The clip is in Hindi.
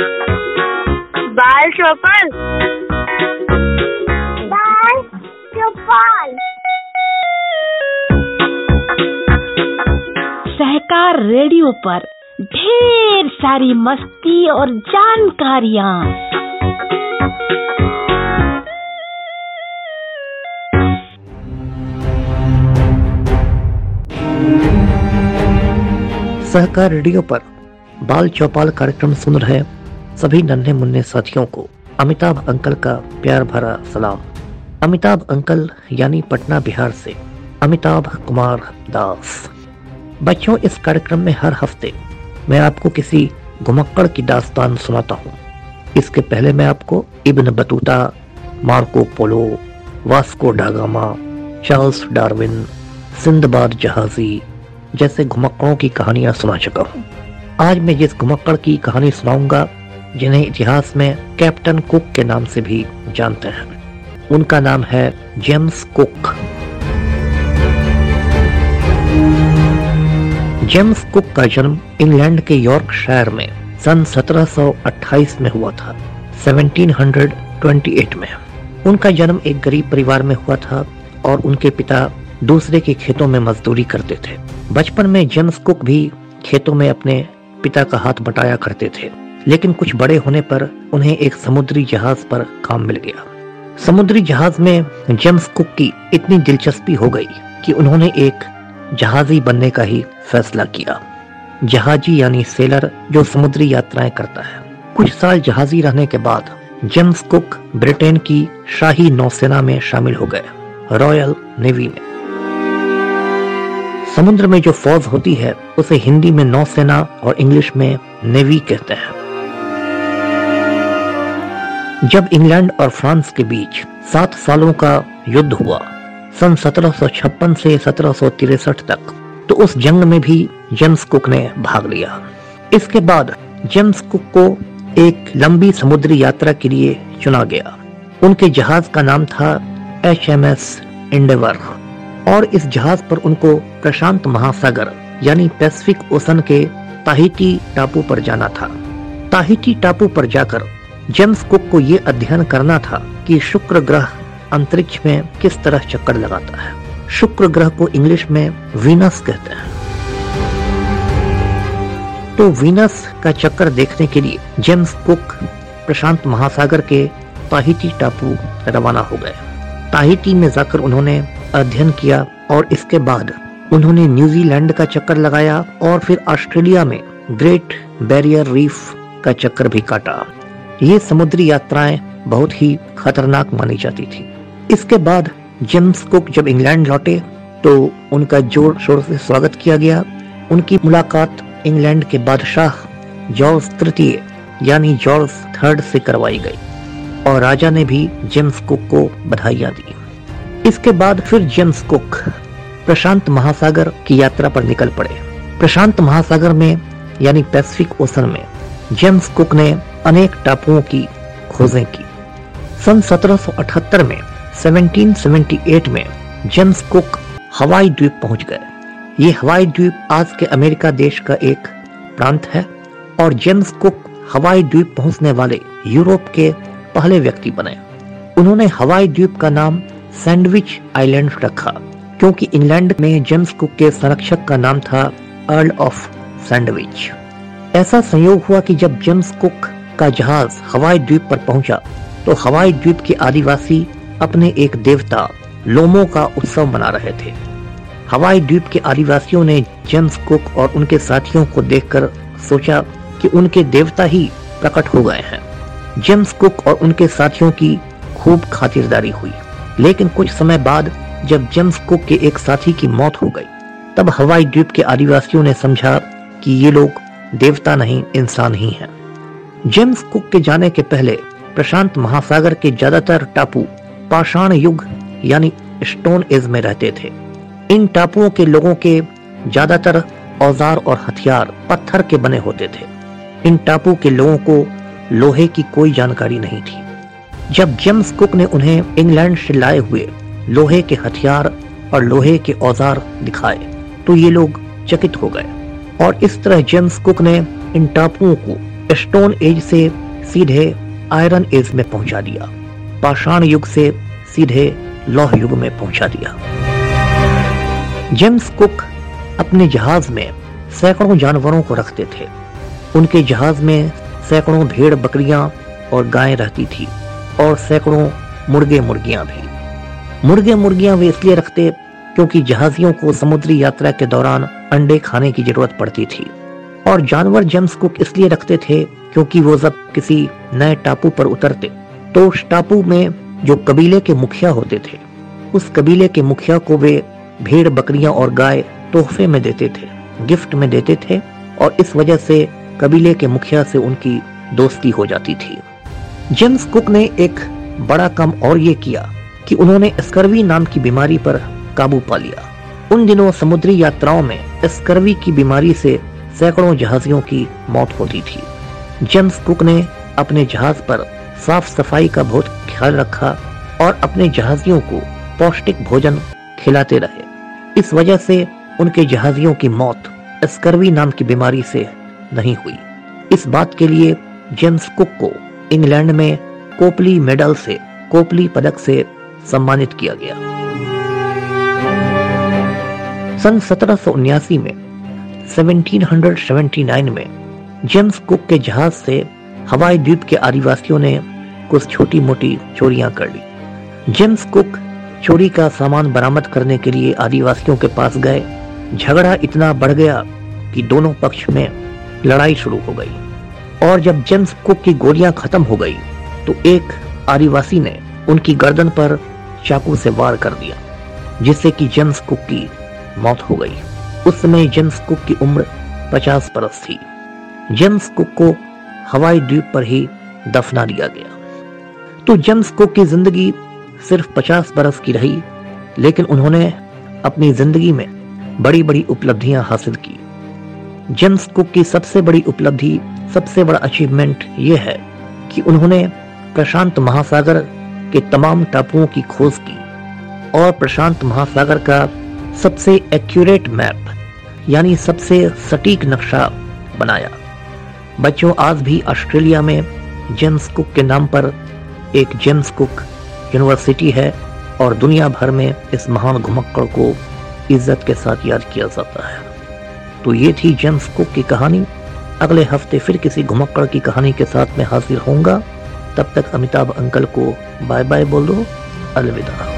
बाल चौपाल। बाल चौपल। सहकार रेडियो पर ढेर सारी मस्ती और जानकारियाँ। सहकार रेडियो पर बाल चौपाल कार्यक्रम सुन रहे सभी नन्हे मुन्ने साथियों को अमिताभ अंकल का प्यार भरा सलाम। अमिताभ अंकल यानी पटना बिहार से अमिताभ कुमार दास। बच्चों, इस कार्यक्रम में हर हफ़्ते मैं आपको किसी घुमक्कड़ की दास्तान सुनाता हूँ। इसके पहले मैं आपको Ibn Battuta, Marco Polo, Vasco da Gama Charles Darwin, Sinbad जहाजी जैसे घुमक्कड़ों की कहानियाँ सुना चुका हूँ। आज मैं जिस घुमक्कड़ की कहानी सुनाऊँगा जिन्हें इतिहास में कैप्टन कुक के नाम से भी जानते हैं। उनका नाम है जेम्स कुक। जेम्स कुक का जन्म इंग्लैंड के यॉर्क शहर में सन 1728 में हुआ था 1728 में। उनका जन्म एक गरीब परिवार में हुआ था और उनके पिता दूसरे के खेतों में मजदूरी करते थे। बचपन में जेम्स कुक भी खेतों में अपने पिता का हाथ बटाया करते थे। लेकिन कुछ बड़े होने पर उन्हें एक समुद्री जहाज़ पर काम मिल गया। समुद्री जहाज़ में जेम्स कुक की इतनी दिलचस्पी हो गई कि उन्होंने एक जहाजी बनने का ही फैसला किया। जहाजी यानी सेलर जो समुद्री यात्राएँ करता है। कुछ साल जहाजी रहने के बाद जेम्स कुक ब्रिटेन की शाही नौसेना में शामिल हो गए, रॉयल नेवी में। समुद्र में जो फौज होती है, उसे हिंदी में नौसेना और इंग्लिश में नेवी कहते हैं। जब इंग्लैंड और फ्रांस के बीच सात सालों का युद्ध हुआ, सन 1756 से सत्रह तक तो उस जंग में भी जेम्स कुक ने भाग लिया। इसके बाद जेम्स कुक को एक लंबी समुद्री यात्रा के लिए चुना गया। उनके जहाज़ का नाम था एच एम एस इंडेवर, और इस जहाज़ पर उनको प्रशांत महासागर, यानी पैसिफिक ओशन के ताहिती टापू पर जाना था। ताहिती टापू पर जाकर जेम्स कुक को ये अध्ययन करना था कि शुक्र ग्रह अंतरिक्ष में किस तरह चक्कर लगाता है। शुक्र ग्रह को इंग्लिश में वीनस कहते हैं। तो वीनस का चक्कर देखने के लिए जेम्स कुक प्रशांत महासागर के ताहिती टापू रवाना हो गए। ताहिती में जाकर उन्होंने अध्ययन किया और इसके बाद उन्होंने न्यूजीलैंड का चक्कर लगाया और फिर ऑस्ट्रेलिया में ग्रेट बैरियर रीफ का चक्कर भी काटा। ये समुद्री यात्राएँ बहुत ही खतरनाक मानी जाती थी। इसके बाद जेम्स कुक जब इंग्लैंड लौटे तो उनका ज़ोर शोर से स्वागत किया गया। उनकी मुलाकात इंग्लैंड के बादशाह जॉर्ज तृतीय, यानी जॉर्ज थर्ड से करवाई गई, और राजा ने भी जेम्स कुक को बधाइयाँ दी। इसके बाद फिर जेम्स कुक प्रशांत महासागर की यात्रा पर निकल पड़े। प्रशांत महासागर में, यानी पैसिफिक ओशन में, जेम्स कुक ने अनेक टापुओं की, खोजें की। सन 1778 में 1778 में जेम्स कुक हवाई द्वीप पहुँच गए। ये हवाई द्वीप आज के अमेरिका देश का एक प्रांत है और जेम्स कुक हवाई द्वीप पहुँचने वाले यूरोप के पहले व्यक्ति बने। उन्होंने हवाई द्वीप का नाम सैंडविच आइलैंड रखा, क्योंकि इंग्लैंड में जेम्स कुक के संरक्षक का नाम था अर्ल ऑफ़ सैंडविच। ऐसा संयोग हुआ कि जब जेम्स कुक का जहाज़ हवाई द्वीप पर पहुँचा तो हवाई द्वीप के आदिवासी अपने एक देवता लोमो का उत्सव मना रहे थे। हवाई द्वीप के आदिवासियों ने जेम्स कुक और उनके साथियों को देखकर सोचा कि उनके देवता ही प्रकट हो गए हैं। जेम्स कुक और उनके साथियों की खूब खातिरदारी हुई। लेकिन कुछ समय बाद जब जेम्स कुक के एक साथी की मौत हो गई, तब हवाई द्वीप के आदिवासियों ने समझा कि ये लोग देवता नहीं, इंसान ही हैं। जेम्स कुक के जाने के पहले प्रशांत महासागर के ज़्यादातर टापू पाषाण युग, यानी स्टोन एज में रहते थे। इन टापुओं के लोगों के ज़्यादातर औज़ार और हथियार पत्थर के बने होते थे। इन टापू के लोगों को लोहे की कोई जानकारी नहीं थी। जब जेम्स कुक ने उन्हें इंग्लैंड से लाए हुए लोहे के हथियार और लोहे के औज़ार दिखाए तो ये लोग चकित हो गए। और इस तरह जेम्स कुक ने इन टापुओं को स्टोन एज से सीधे आयरन एज में पहुँचा दिया। पाषाण युग से सीधे लौह युग में पहुँचा दिया। जेम्स कुक अपने जहाज़ में सैकड़ों जानवरों को रखते थे। उनके जहाज़ में सैकड़ों भेड़ बकरियाँ और गायें रहती थी और सैकड़ों मुर्गे मुर्गियाँ भी। मुर्गे मुर्गियाँ वे इसलिए रखते क्योंकि जहाजियों को समुद्री यात्रा के दौरान अंडे खाने की ज़रूरत पड़ती थी। और जानवर जेम्स कुक इसलिए रखते थे, क्योंकि वो जब किसी नए टापू पर उतरते। तो उस टापू में जो कबीले के मुखिया होते थे, उस कबीले के मुखिया को वे भेड़, बकरियाँ और गाय तोहफे में देते थे, गिफ्ट में देते थे, और इस वजह से कबीले के मुखिया से उनकी दोस्ती हो जाती थी। जेम्स कुक ने एक बड़ा काम और ये किया कि उन्होंने स्कर्वी नाम की बीमारी पर काबू पा लिया। उन दिनों समुद्री यात्राओं में स्कर्वी की बीमारी से सैकड़ों जहाजियों की मौत होती थी। जेम्स कुक ने अपने जहाज़ पर साफ़ सफ़ाई का बहुत ख्याल रखा और अपने जहाजियों को पौष्टिक भोजन खिलाते रहे। इस वजह से उनके जहाजियों की मौत स्कर्वी नाम की बीमारी से नहीं हुई। इस बात के लिए जेम्स कुक को इंग्लैंड में कोपली मेडल से, कोपली पदक से सम्मानित किया गया। सन सत्रह में 1779 में जेम्स कुक के जहाज़ से हवाई द्वीप के आदिवासियों ने कुछ छोटी मोटी चोरियाँ कर ली। जेम्स कुक चोरी का सामान बरामद करने के लिए आदिवासियों के पास गए। झगड़ा इतना बढ़ गया कि दोनों पक्ष में लड़ाई शुरू हो गई। और जब जेम्स कुक की गोलियाँ खत्म हो गई तो एक आदिवासी ने उनकी गर्दन पर चाकू से वार कर दिया, जिससे कि जेम्स कुक की मौत हो गई। उस समय जेम्स कुक की उम्र 50 बरस थी। जेम्स कुक को हवाई द्वीप पर ही दफना दिया गया। तो जेम्स कुक की ज़िंदगी सिर्फ़ 50 बरस की रही, लेकिन उन्होंने अपनी ज़िंदगी में बड़ी बड़ी उपलब्धियाँ हासिल की। जेम्स कुक की सबसे बड़ी उपलब्धि, सबसे बड़ा अचीवमेंट यह है कि उन्होंने प्रशांत महासागर के तमाम टापुओं की खोज की और प्रशांत महासागर का सबसे एक्यूरेट मैप यानी सबसे सटीक नक्शा बनाया। बच्चों, आज भी ऑस्ट्रेलिया में जेम्स कुक के नाम पर एक जेम्स कुक यूनिवर्सिटी है और दुनिया भर में इस महान घुमक्कड़ को इज़्ज़त के साथ याद किया जाता है। तो ये थी जेम्स कुक की कहानी। अगले हफ़्ते फिर किसी घुमक्कड़ की कहानी के साथ में हाजिर होऊँगा। तब तक अमिताभ अंकल को बाय बाय बोल। दो अलविदा।